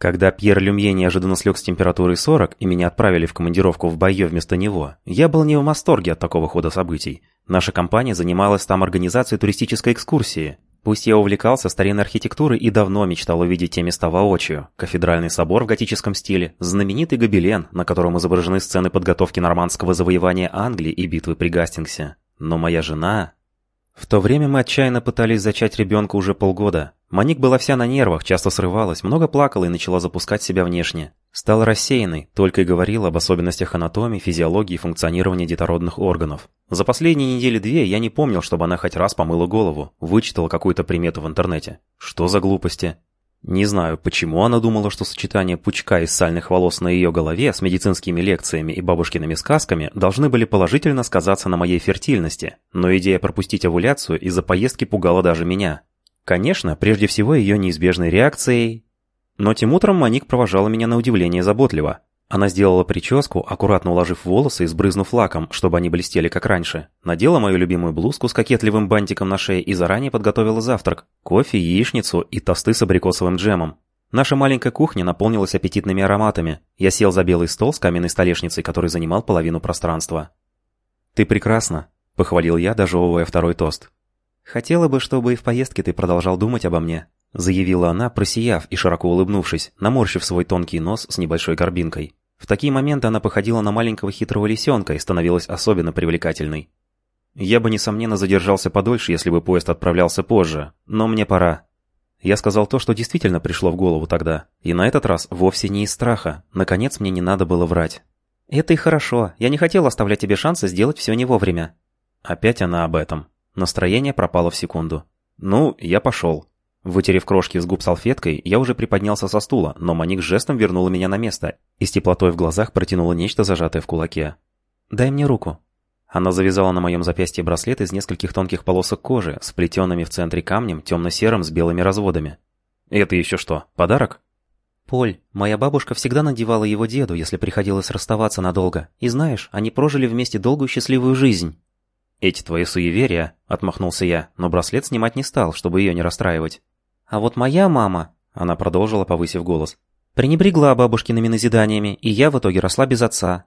Когда Пьер Люмье неожиданно слег с температурой 40 и меня отправили в командировку в Байе вместо него, я был не в восторге от такого хода событий. Наша компания занималась там организацией туристической экскурсии. Пусть я увлекался старинной архитектурой и давно мечтал увидеть те места воочию. Кафедральный собор в готическом стиле, знаменитый гобелен, на котором изображены сцены подготовки нормандского завоевания Англии и битвы при Гастингсе. Но моя жена... В то время мы отчаянно пытались зачать ребенка уже полгода. Маник была вся на нервах, часто срывалась, много плакала и начала запускать себя внешне. Стала рассеянной, только и говорила об особенностях анатомии, физиологии и функционирования детородных органов. За последние недели-две я не помнил, чтобы она хоть раз помыла голову, вычитала какую-то примету в интернете. Что за глупости? Не знаю, почему она думала, что сочетание пучка из сальных волос на ее голове с медицинскими лекциями и бабушкиными сказками должны были положительно сказаться на моей фертильности, но идея пропустить овуляцию из-за поездки пугала даже меня. Конечно, прежде всего ее неизбежной реакцией... Но тем утром Маник провожала меня на удивление заботливо. Она сделала прическу, аккуратно уложив волосы и сбрызнув лаком, чтобы они блестели как раньше. Надела мою любимую блузку с кокетливым бантиком на шее и заранее подготовила завтрак. Кофе, яичницу и тосты с абрикосовым джемом. Наша маленькая кухня наполнилась аппетитными ароматами. Я сел за белый стол с каменной столешницей, который занимал половину пространства. «Ты прекрасна», — похвалил я, дожевывая второй тост. «Хотела бы, чтобы и в поездке ты продолжал думать обо мне», — заявила она, просияв и широко улыбнувшись, наморщив свой тонкий нос с небольшой горбинкой. В такие моменты она походила на маленького хитрого лисенка и становилась особенно привлекательной. Я бы, несомненно, задержался подольше, если бы поезд отправлялся позже, но мне пора. Я сказал то, что действительно пришло в голову тогда, и на этот раз вовсе не из страха, наконец мне не надо было врать. «Это и хорошо, я не хотел оставлять тебе шанса сделать все не вовремя». Опять она об этом. Настроение пропало в секунду. «Ну, я пошел». Вытерев крошки с губ салфеткой, я уже приподнялся со стула, но Маник жестом вернула меня на место и с теплотой в глазах протянула нечто зажатое в кулаке. «Дай мне руку». Она завязала на моем запястье браслет из нескольких тонких полосок кожи, сплетенными в центре камнем, темно-серым с белыми разводами. «Это еще что, подарок?» «Поль, моя бабушка всегда надевала его деду, если приходилось расставаться надолго. И знаешь, они прожили вместе долгую счастливую жизнь». «Эти твои суеверия», — отмахнулся я, но браслет снимать не стал, чтобы ее не расстраивать. А вот моя мама, она продолжила, повысив голос, пренебрегла бабушкиными назиданиями, и я в итоге росла без отца.